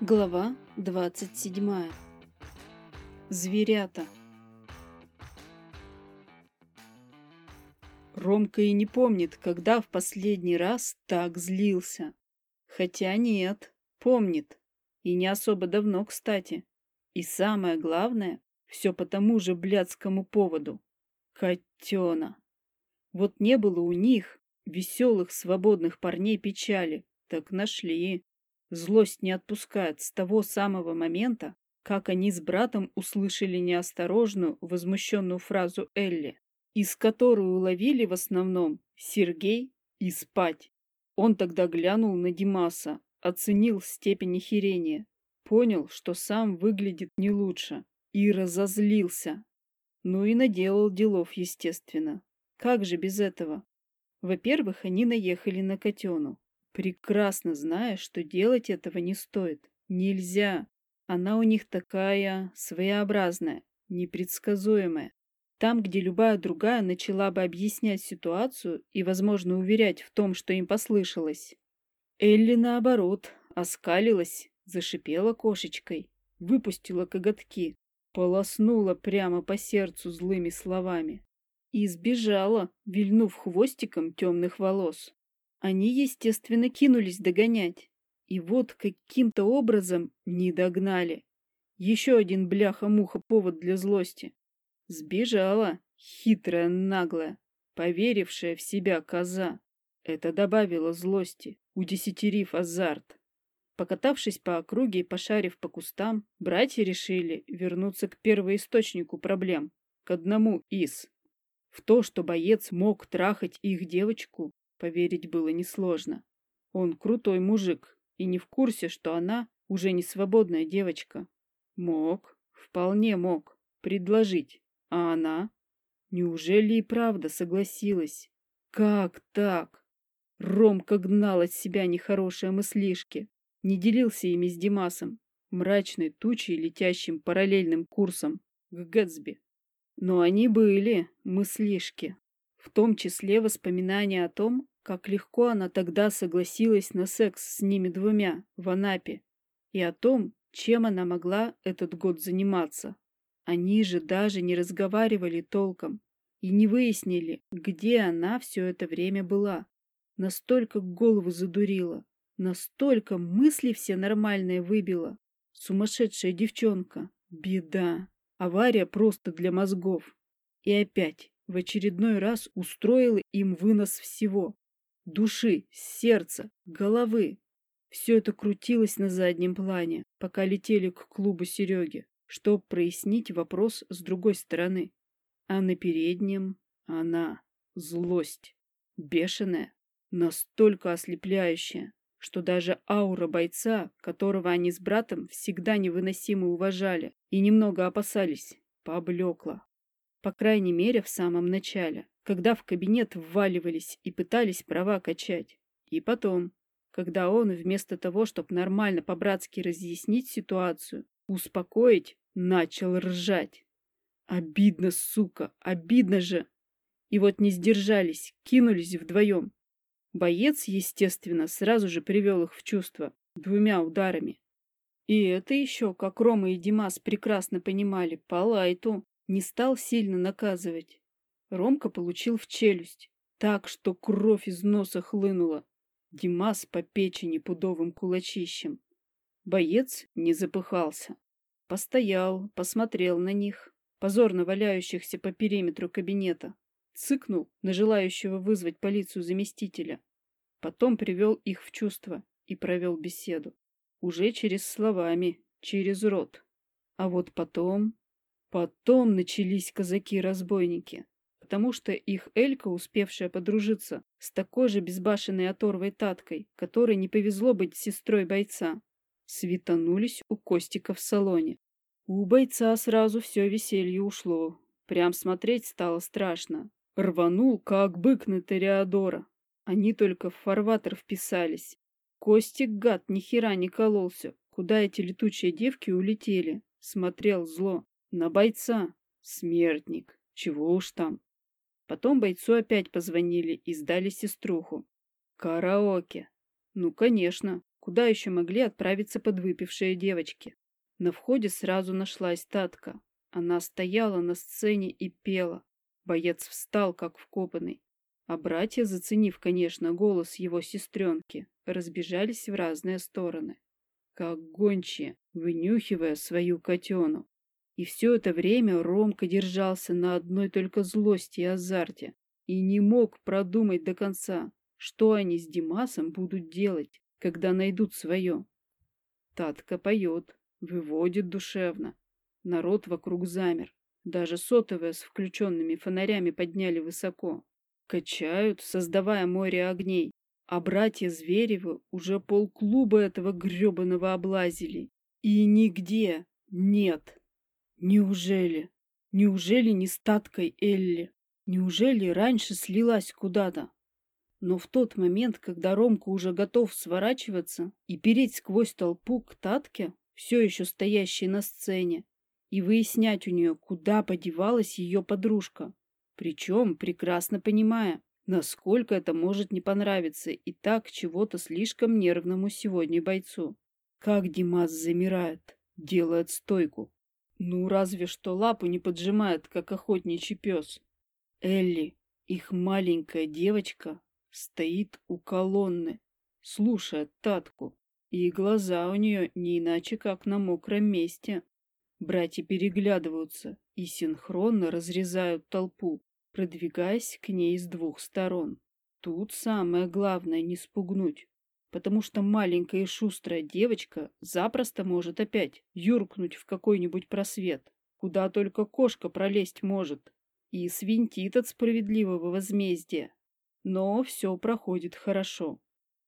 Глава 27. Зверята. Ромка и не помнит, когда в последний раз так злился. Хотя нет, помнит. И не особо давно, кстати. И самое главное, все по тому же блядскому поводу. Котена. Вот не было у них, веселых свободных парней печали, так нашли. Злость не отпускает с того самого момента, как они с братом услышали неосторожную, возмущенную фразу Элли, из которой уловили в основном «Сергей» и «спать». Он тогда глянул на Димаса, оценил степень охерения, понял, что сам выглядит не лучше, и разозлился. Ну и наделал делов, естественно. Как же без этого? Во-первых, они наехали на котену прекрасно зная, что делать этого не стоит. Нельзя. Она у них такая своеобразная, непредсказуемая. Там, где любая другая начала бы объяснять ситуацию и, возможно, уверять в том, что им послышалось. Элли, наоборот, оскалилась, зашипела кошечкой, выпустила коготки, полоснула прямо по сердцу злыми словами и сбежала, вильнув хвостиком темных волос. Они, естественно, кинулись догонять. И вот каким-то образом не догнали. Еще один бляха-муха повод для злости. Сбежала, хитрая, наглая, поверившая в себя коза. Это добавило злости, удесятерив азарт. Покатавшись по округе и пошарив по кустам, братья решили вернуться к первоисточнику проблем, к одному из. В то, что боец мог трахать их девочку, Поверить было несложно. Он крутой мужик и не в курсе, что она уже не свободная девочка. Мог, вполне мог, предложить. А она? Неужели и правда согласилась? Как так? Ромка гнал от себя нехорошие мыслишки, не делился ими с Димасом, мрачной тучей, летящим параллельным курсом к Гэтсби. Но они были, мыслишки, в том числе воспоминания о том, как легко она тогда согласилась на секс с ними двумя в Анапе и о том, чем она могла этот год заниматься. Они же даже не разговаривали толком и не выяснили, где она все это время была. Настолько голову задурила, настолько мысли все нормальные выбила. Сумасшедшая девчонка. Беда. Авария просто для мозгов. И опять, в очередной раз устроила им вынос всего души, сердца, головы. Все это крутилось на заднем плане, пока летели к клубу Сереги, чтобы прояснить вопрос с другой стороны. А на переднем она, злость, бешеная, настолько ослепляющая, что даже аура бойца, которого они с братом всегда невыносимо уважали и немного опасались, поблекла. По крайней мере, в самом начале когда в кабинет вваливались и пытались права качать. И потом, когда он, вместо того, чтобы нормально по-братски разъяснить ситуацию, успокоить, начал ржать. Обидно, сука, обидно же. И вот не сдержались, кинулись вдвоем. Боец, естественно, сразу же привел их в чувство двумя ударами. И это еще, как Рома и Димас прекрасно понимали, по лайту не стал сильно наказывать. Ромка получил в челюсть, так что кровь из носа хлынула. Димас по печени пудовым кулачищем. Боец не запыхался. Постоял, посмотрел на них, позорно валяющихся по периметру кабинета, цыкнул на желающего вызвать полицию заместителя. Потом привел их в чувство и провел беседу. Уже через словами, через рот. А вот потом... Потом начались казаки-разбойники потому что их Элька, успевшая подружиться с такой же безбашенной оторвой Таткой, которой не повезло быть сестрой бойца, светанулись у Костика в салоне. У бойца сразу все веселье ушло. Прям смотреть стало страшно. Рванул, как бык на Тореадора. Они только в фарватер вписались. Костик, гад, ни хера не кололся. Куда эти летучие девки улетели? Смотрел зло. На бойца. Смертник. Чего уж там. Потом бойцу опять позвонили и сдали сеструху. Караоке. Ну, конечно, Куда еще могли отправиться подвыпившие девочки? На входе сразу нашлась Татка. Она стояла на сцене и пела. Боец встал, как вкопанный. А братья, заценив, конечно, голос его сестренки, разбежались в разные стороны. Как гончие, вынюхивая свою котену. И все это время Ромка держался на одной только злости и азарте и не мог продумать до конца, что они с Димасом будут делать, когда найдут свое. Татка поет, выводит душевно. Народ вокруг замер. Даже сотовые с включенными фонарями подняли высоко. Качают, создавая море огней. А братья Зверевы уже полклуба этого гребаного облазили. И нигде нет. Неужели? Неужели не статкой Элли? Неужели раньше слилась куда-то? Но в тот момент, когда Ромка уже готов сворачиваться и переть сквозь толпу к Татке, все еще стоящей на сцене, и выяснять у нее, куда подевалась ее подружка, причем прекрасно понимая, насколько это может не понравиться и так чего-то слишком нервному сегодня бойцу. Как Димас замирает, делает стойку. Ну, разве что лапу не поджимает, как охотничий пес. Элли, их маленькая девочка, стоит у колонны, слушает Татку, и глаза у нее не иначе, как на мокром месте. Братья переглядываются и синхронно разрезают толпу, продвигаясь к ней с двух сторон. Тут самое главное не спугнуть, потому что маленькая и шустрая девочка запросто может опять юркнуть в какой-нибудь просвет, куда только кошка пролезть может, и свинтит от справедливого возмездия. Но все проходит хорошо.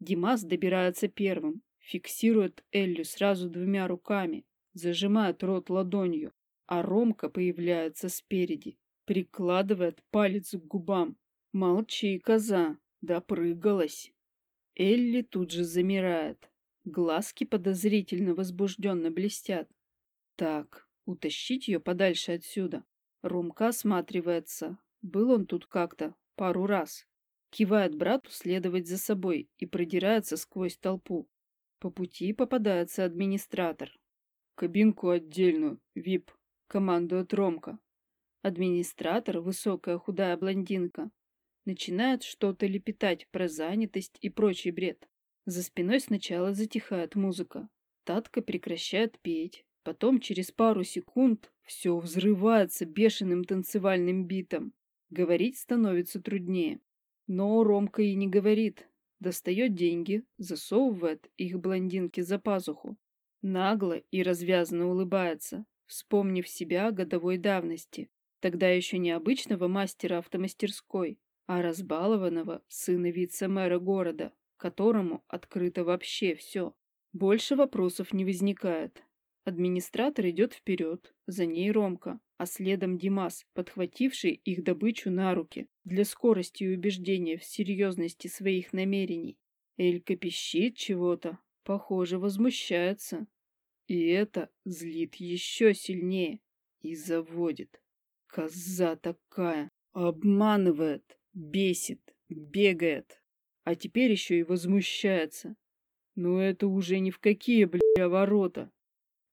Димас добирается первым, фиксирует Эллю сразу двумя руками, зажимает рот ладонью, а Ромка появляется спереди, прикладывает палец к губам. «Молчи, коза!» Допрыгалась. Элли тут же замирает. Глазки подозрительно возбужденно блестят. Так, утащить ее подальше отсюда. Ромка осматривается. Был он тут как-то, пару раз. Кивает брату следовать за собой и продирается сквозь толпу. По пути попадается администратор. «Кабинку отдельную, ВИП», — командует Ромка. Администратор, высокая худая блондинка, начинает что-то лепетать про занятость и прочий бред. За спиной сначала затихает музыка. Татка прекращает петь. Потом, через пару секунд, все взрывается бешеным танцевальным битом. Говорить становится труднее. Но Ромка и не говорит. Достает деньги, засовывает их блондинке за пазуху. Нагло и развязно улыбается, вспомнив себя годовой давности. Тогда еще не обычного мастера автомастерской, а разбалованного сына вице-мэра города, которому открыто вообще все. Больше вопросов не возникает. Администратор идет вперед, за ней Ромка, а следом Димас, подхвативший их добычу на руки для скорости и убеждения в серьезности своих намерений. Элька пищит чего-то, похоже, возмущается. И это злит еще сильнее и заводит. Коза такая, обманывает, бесит, бегает, а теперь еще и возмущается. Но это уже ни в какие, бля, ворота.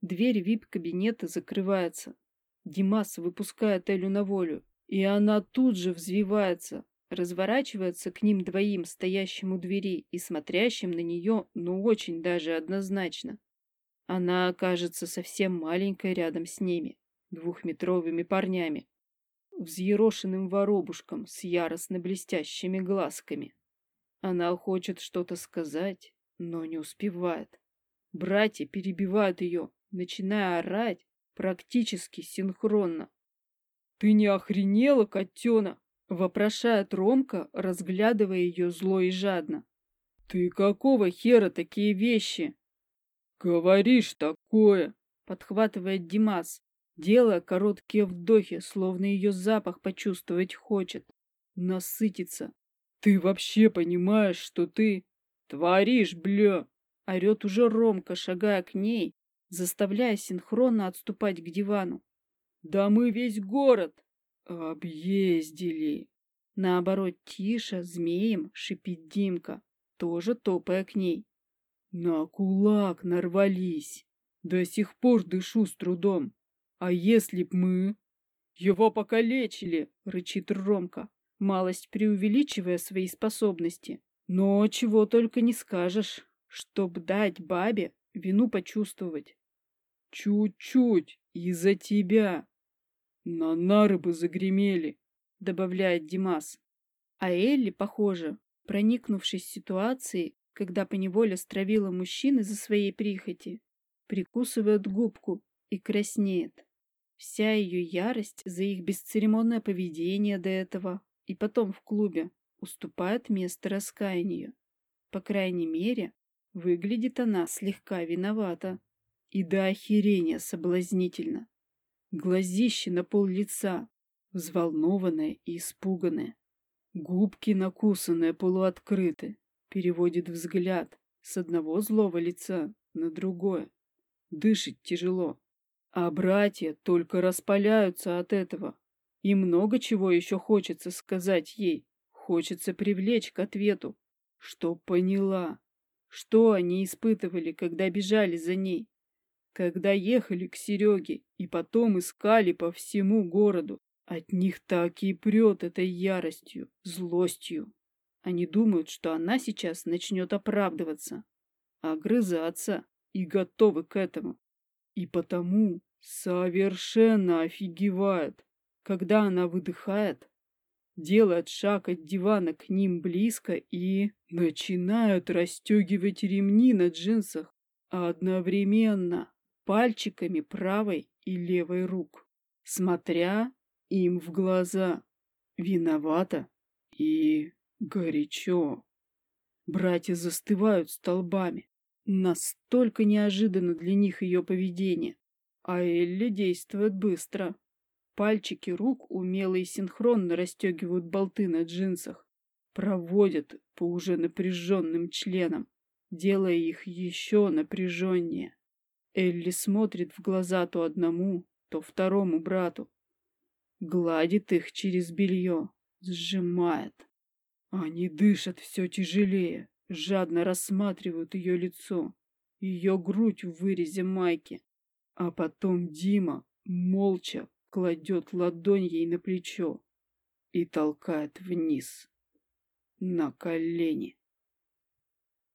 Дверь вип-кабинета закрывается, Димас выпускает Элю на волю, и она тут же взвивается, разворачивается к ним двоим, стоящим у двери и смотрящим на нее, ну очень даже однозначно. Она окажется совсем маленькой рядом с ними, двухметровыми парнями, взъерошенным воробушком с яростно блестящими глазками. Она хочет что-то сказать, но не успевает. Братья перебивают ее, начиная орать, практически синхронно. «Ты не охренела, котена?» — вопрошает Ромка, разглядывая ее зло и жадно. «Ты какого хера такие вещи?» «Говоришь такое!» — подхватывает Димас, делая короткие вдохи, словно ее запах почувствовать хочет. Насытиться. «Ты вообще понимаешь, что ты творишь, бля?» Орет уже Ромка, шагая к ней, заставляя синхронно отступать к дивану. «Да мы весь город объездили!» Наоборот, тише, змеем шипит Димка, тоже топая к ней. На кулак нарвались. До сих пор дышу с трудом. А если б мы... Его покалечили, рычит Ромка, малость преувеличивая свои способности. Но чего только не скажешь, чтоб дать бабе вину почувствовать. Чуть-чуть из-за тебя. На нары бы загремели, добавляет Димас. А Элли, похоже, проникнувшись ситуацией, когда поневоле стравила мужчины за своей прихоти, прикусывает губку и краснеет. Вся ее ярость за их бесцеремонное поведение до этого и потом в клубе уступает место раскаянию. По крайней мере, выглядит она слегка виновата и до охерения соблазнительно. Глазище на пол лица, взволнованное и испуганное. Губки накусанные полуоткрыты, переводит взгляд с одного злого лица на другое. Дышит тяжело. А братья только распаляются от этого. И много чего еще хочется сказать ей. Хочется привлечь к ответу, что поняла, что они испытывали, когда бежали за ней, когда ехали к Сереге и потом искали по всему городу. От них так и прет этой яростью, злостью. Они думают, что она сейчас начнет оправдываться, огрызаться и готовы к этому. И потому совершенно офигевают, когда она выдыхает, делает шаг от дивана к ним близко и начинают расстегивать ремни на джинсах одновременно пальчиками правой и левой рук, смотря им в глаза. Виновата и горячо. Братья застывают столбами. Настолько неожиданно для них ее поведение. А Элли действует быстро. Пальчики рук умело и синхронно расстегивают болты на джинсах, проводят по уже напряженным членам, делая их еще напряженнее. Элли смотрит в глаза то одному, то второму брату, гладит их через белье, сжимает. Они дышат все тяжелее, жадно рассматривают ее лицо, ее грудь в вырезе майки. А потом Дима молча кладет ладонь ей на плечо и толкает вниз, на колени.